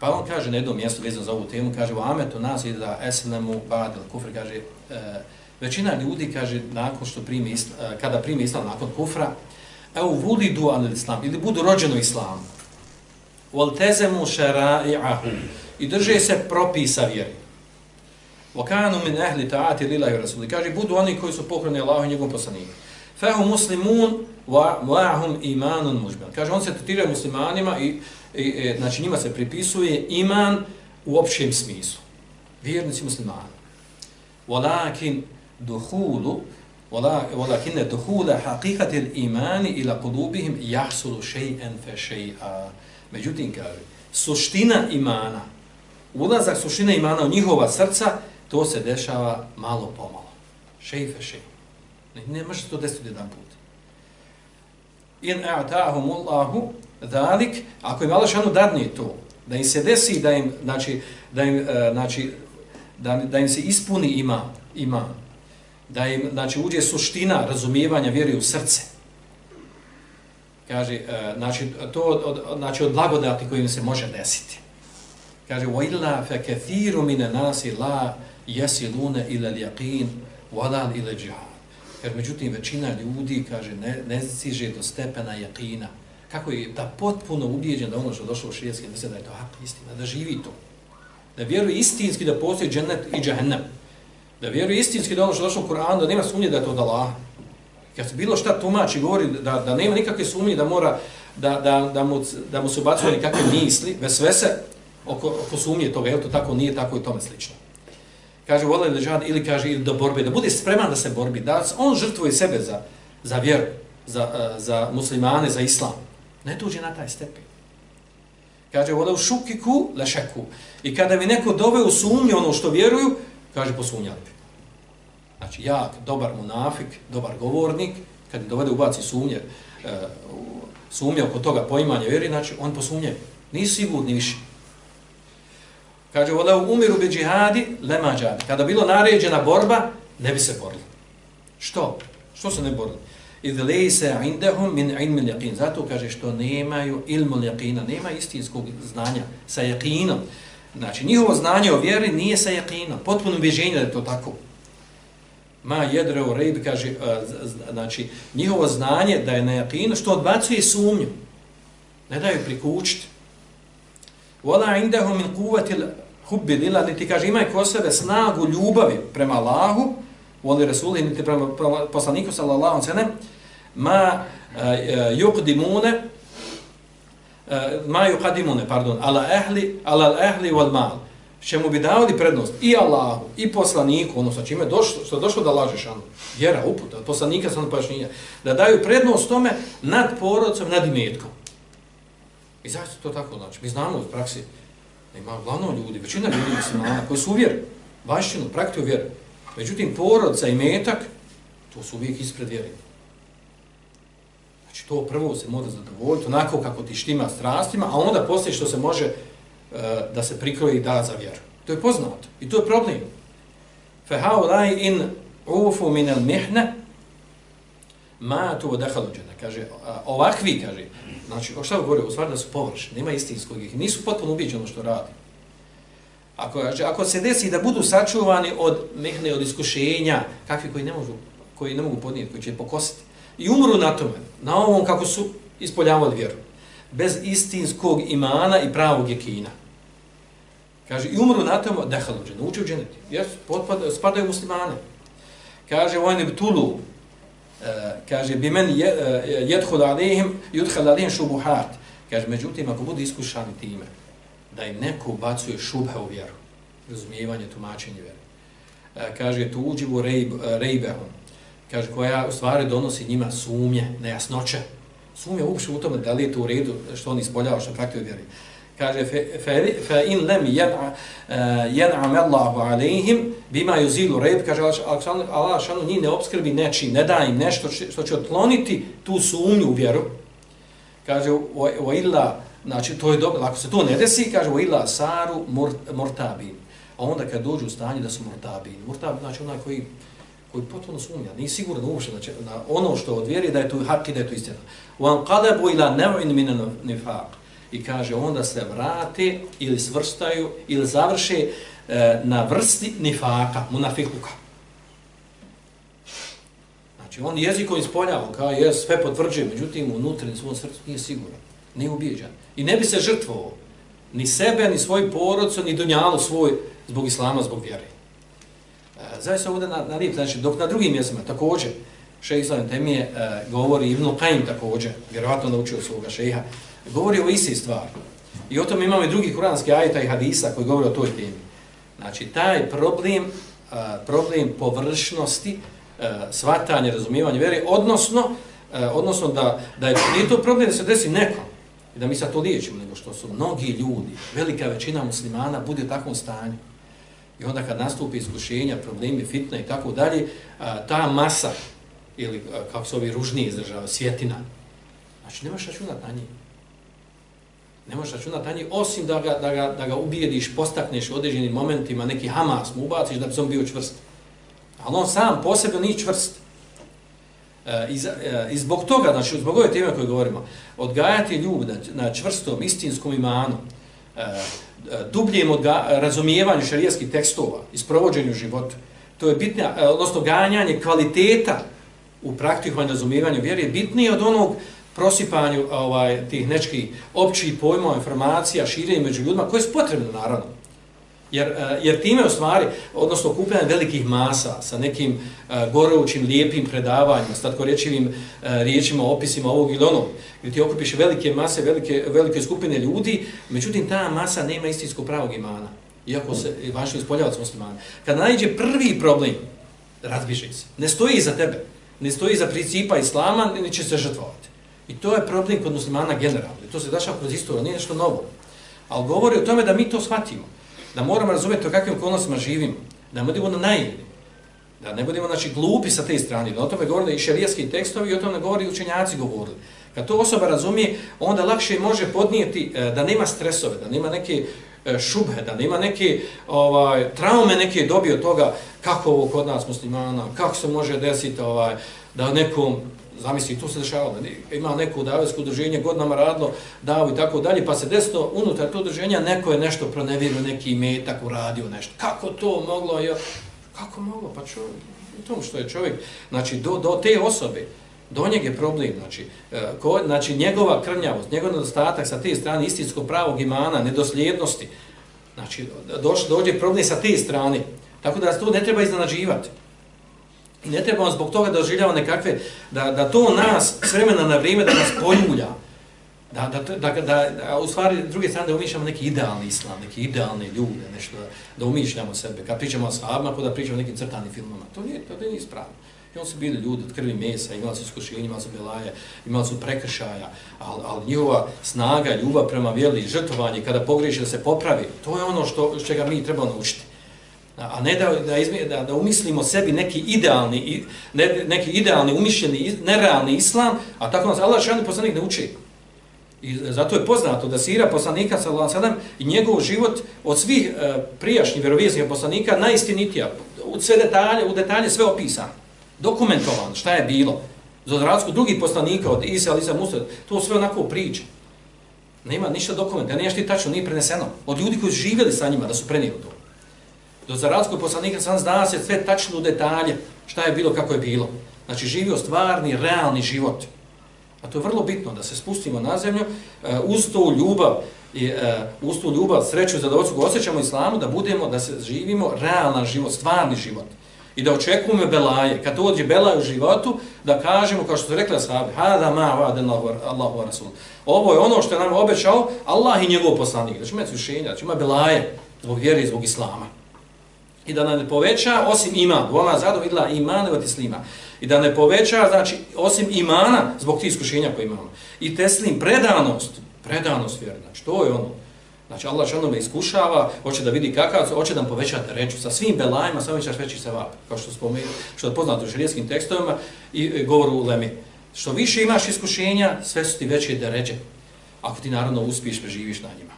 Pa on kaže na jednom mjestu vezano za ovu temu, kaže u ametu nas je da eslemu badil kufr, kaže e, većina ljudi kaže nakon što primi islam, e, kada primi islam nakon kufra, evo vuli dual islam ili budu rođeno islamu. Wal tezemu shara'i'ahu i drže se propisa vjeri. Wa min ahli ta'ati lillahi rasuli. Kaže budu oni koji su pokorni Allahu i njegovom poslaniku. Fehu muslimun wa ma'hum imanun mujmal. Kaže on se tretira muslimanima i, e, znači njima se pripisuje iman u opštem smislu. Vjernici muslimani. Walakin duhulu walakin duhula haqiqati al-iman ila qulubihim yahsulu shay'an fa shay'a. Međutim kaže suština imana ulazak suština imana u njihova srca to se dešava malo pomalo. Šej fe šej. Ne, ne može to desiti jedan put. In a'tahum Allahu dalik, ako im Allah šanu dadne to, da im se desi, da im, znači, da im, e, znači, da, da im se ispuni ima, ima, da im, znači, uđe suština razumijevanja vjeri u srce. Kaže, e, znači, to od, znači, od blagodati kojim se može desiti. Kaže, wa illa fa kathiru min an-nasi la yasiluna ila al-yaqin wa la ila al-jihad. Jer međutim većina ljudi kaže ne ne stiže do stepena jakina. Kako je da potpuno ubijeđen da ono što došlo u šerijetski da je to hak istina, da živi to. Da vjeruje istinski da postoji džennet i džehennem. Da vjeruje istinski da ono što došlo u Koranu, da nema sumnje da je to od Allaha. Kad se bilo šta tumači, govori da, da nema nikakve sumnje da mora da, da, da, mu, da mu se ubacuje nikakve misli, sve se oko, oko sumnje toga, je to tako, nije tako i tome slično. Kaže, vole li žad, ili kaže, ili do borbe, da bude spreman da se borbi, da on žrtvuje sebe za, za vjeru, za, e, za muslimane, za islam. Ne dođe na taj stepen. Kaže, vole u šukiku, lešeku. I kada mi neko dove u sumnje ono što vjeruju, kaže, posumnjali bi. Znači, jak, dobar munafik, dobar govornik, kad dovede ubaci sumnje, uh, sumnje oko toga poimanja vjeri, znači, on posumnje. Nisi sigurni više. Kaže, vole umiru bi džihadi, lema džihadi. Kada bilo naređena borba, ne bi se borili. Što? Što se ne borili? Idh lejse indahum min ilmi ljaqin. Zato kaže što nemaju ilmu ljaqina, nema istinskog znanja sa jaqinom. Znači, njihovo znanje o vjeri nije sa jaqinom. Potpuno ubježenje da je to tako. Ma jedre u rejbi, kaže, znači, njihovo znanje da je na jaqinu, što odbacuje sumnju. Ne daju prikučiti. Wala indahu min quwwati hubbi lillah, niti kaže imaj ko sebe snagu ljubavi prema Allahu, voli Rasuli, niti prema, prema poslaniku sallallahu alejhi ve sellem, ma e, e, yuqdimune, e, ma yuqdimune, pardon, ala ahli, ala al-ahli wal mal, čemu bi dali prednost i Allahu, i poslaniku, ono sa čime došlo, što došlo da lažeš, ano, vjera, uputa, poslanika sam pojašnjenja, da daju prednost tome nad porodcom, nad imetkom. I zašto to tako znači? Mi znamo u praksi da ima glavno ljudi, većina ljudi muslimana koji su vjer, vašćinu, praktiju vjeru. Međutim, porodca i metak, to su uvijek ispred vjeri. Znači, to prvo se mora zadovoljiti onako kako ti štima strastima, a onda poslije što se može e, da se prikroji i da za vjeru. To je poznato. I to je problem. Fehau laj in مِنَ minel mihne, ma tu džene. Kaže, ovakvi, kaže, Znači, o šta govori? U stvari da su površni, nema istinskog ih. Nisu potpuno ubiđeni ono što radi. Ako, kaže, ako se desi da budu sačuvani od mehne, od iskušenja, kakvi koji ne, mogu, koji ne mogu podnijeti, koji će pokositi, i umru na tome, na ovom kako su ispoljavali vjeru, bez istinskog imana i pravog jekina. Kaže, i umru na tome, dehalu džene, uče u dženeti, jer spadaju muslimane. Kaže, vojne btulu, E, kaže bi men yadkhul e, alehim yudkhal alehim shubuhat kaže međutim ako budu iskušani time da im neko bacuje šubhe u vjeru razumijevanje tumačenje vjere. E, kaže tu uđivu rejb, rejbehum. Kaže koja u stvari donosi njima sumnje nejasnoće. Sumnje uopšte u tome da li je to u redu što oni ispoljavaju što praktikuju vjeri kaže fa in lam yan'am eh, Allahu alayhim bima yuzilu rayb kaže Allah šanu njih ne obskrbi neči ne da im nešto što će otkloniti tu sumnju u vjeru. Kaže wa illa znači to je dobro ako se to ne desi kaže wa illa saru murtabin. A onda kad dođu u stanje da su murtabin murtab znači onaj koji koji potpuno sumnja, nije siguran uopšte znači, na ono što odvjeri da je to hak i da je to istina. Wa anqalabu ila naw'in min an-nifaq i kaže onda se vrate ili svrstaju ili završe e, na vrsti nifaka, munafikuka. Znači on jezikom ispoljava, kao je sve potvrđuje, međutim unutra svom srcu nije siguran, nije ubijeđan. I ne bi se žrtvovao ni sebe, ni svoj porodcu, ni dunjalu svoj zbog islama, zbog vjere. E, se ovdje na, na lijep, znači dok na drugim mjestima također, šeha Islam Temije e, govori, Ibnu Qaim također, vjerovatno naučio svoga šeha, govori o isti stvari. I o tom imamo i drugi kuranski ajeta i hadisa koji govori o toj temi. Znači, taj problem, problem površnosti, svatanje, razumijevanje vjere, odnosno, odnosno da, da je nije to problem da se desi nekom, i da mi sad to liječimo, nego što su mnogi ljudi, velika većina muslimana, bude u takvom stanju. I onda kad nastupi iskušenja, problemi, fitne i tako dalje, ta masa, ili kako se ovi ružnije izražavaju, svjetina, znači nemaš računat na njih. Ne možeš računati na njih, osim da ga, da, ga, da ga ubijediš, postakneš u određenim momentima, neki hamas mu ubaciš da bi se on bio čvrst. Ali on sam posebno nije čvrst. E, i, e, I zbog toga, znači zbog ove teme koje govorimo, odgajati ljub na, na čvrstom, istinskom imanu, e, e dubljem odga, razumijevanju šarijaskih tekstova, isprovođenju života, to je bitno, e, odnosno ganjanje kvaliteta u praktikovanju razumijevanju vjeri, je bitnije od onog prosipanju ovaj, tih nečkih općih pojmova, informacija, širenje među ljudima, koje su potrebne, naravno. Jer, e, jer time u stvari, odnosno okupljanje velikih masa sa nekim uh, gorućim, lijepim predavanjima, s tako rečivim uh, e, riječima, opisima ovog ili onog, gdje ti okupiš velike mase, velike, velike skupine ljudi, međutim ta masa nema istinsko pravog imana, iako se vaši ispoljavac muslimana. Kad najđe prvi problem, razbiže se. Ne stoji iza tebe, ne stoji iza principa islama, ni će se žrtvovati. I to je problem kod muslimana generalno. To se dašava kroz istoriju, nije nešto novo. Ali govori o tome da mi to shvatimo. Da moramo razumjeti o kakvim okolnostima živimo. Da ne budemo na naivni. Da ne budemo znači, glupi sa te strane. Da o tome govori i šarijaski tekstovi i o tome govori i učenjaci govorili. Kad to osoba razumije, onda lakše može podnijeti e, da nema stresove, da nema neke e, šubhe, da nema neke ovaj, traume neke dobio toga kako ovo kod nas muslimana, kako se može desiti ovaj, da nekom zamisli, to se dešavalo, ima neko davijsko udruženje, godinama radilo, davo i tako dalje, pa se desilo unutar to udruženja, neko je nešto pronevirio, neki metak uradio nešto. Kako to moglo? Jo? kako moglo? Pa čovjek, tom što je čovjek, znači, do, do te osobe, do njeg je problem, znači, e, ko, znači njegova krnjavost, njegov nedostatak sa te strane istinskog pravog imana, nedosljednosti, znači, doš, dođe problem sa te strane, tako da se to ne treba iznenađivati. I ne trebamo zbog toga da oživljamo nekakve, da, da to nas s vremena na vrijeme da nas poljulja. Da, da, da, da, da, u stvari, druge strane, da umišljamo neki idealni islam, neki idealne ljude, nešto da, da umišljamo sebe. Kad pričamo o sahabima, kod da pričamo o nekim crtanim filmama, to nije, to nije ispravno. I oni su bili ljudi od krvi mesa, imali su iskušenje, imali su belaje, imali su prekršaja, ali, ali njihova snaga, ljubav prema vjeli, žrtovanje, kada pogriješi da se popravi, to je ono što, što ga mi trebamo naučiti a ne da, da, izmi, da, da umislimo sebi neki idealni, ne, neki idealni, umišljeni, nerealni islam, a tako nas Allah šalni poslanik ne uči. I zato je poznato da sira poslanika sallallahu alejhi i njegov život od svih e, prijašnjih vjerovjesnika poslanika najistinitija, u sve detalje, u detalje sve opisano, dokumentovano šta je bilo. Za razliku drugih poslanika od Isa ali Musa, to sve onako priča. Nema ništa dokumenta, nema ništa tačno nije preneseno. Od ljudi koji su živjeli sa njima da su prenijeli to. Do zaradskog poslanika sam zna se sve tačno u detalje šta je bilo, kako je bilo. Znači živio stvarni, realni život. A to je vrlo bitno da se spustimo na zemlju eh, uz to ljubav, i, uh, uz tu ljubav, sreću, zadovoljstvo koju osjećamo islamu, da budemo, da se živimo realan život, stvarni život. I da očekujemo belaje. Kad dođe belaj u životu, da kažemo, kao što su rekli ashabi, hada ma vaden Allahu rasul. Ovo je ono što je nam obećao Allah i njegov poslanik. Znači, da će imati sušenja, da znači, će imati belaje zbog vjere i zbog islama i da ne poveća osim iman. Vola zadu vidla iman od islima. I da ne poveća, znači, osim imana zbog tih iskušenja koje imamo. I teslim predanost, predanost vjeri, znači, to je ono. Znači, Allah što me iskušava, hoće da vidi kakav, hoće da nam povećate reču sa svim belajima, samo ćeš veći se vap, kao što spomenu, što je poznato u širijskim tekstovima i e, govoru u Lemi. Što više imaš iskušenja, sve su ti veće da ređe, ako ti naravno uspiješ, preživiš na njima.